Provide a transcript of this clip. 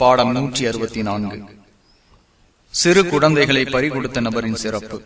பாடம் நூற்றி அறுபத்தி நான்கு. சிறு குழந்தைகளை பறிகொடுத்த நபரின் சிறப்பு.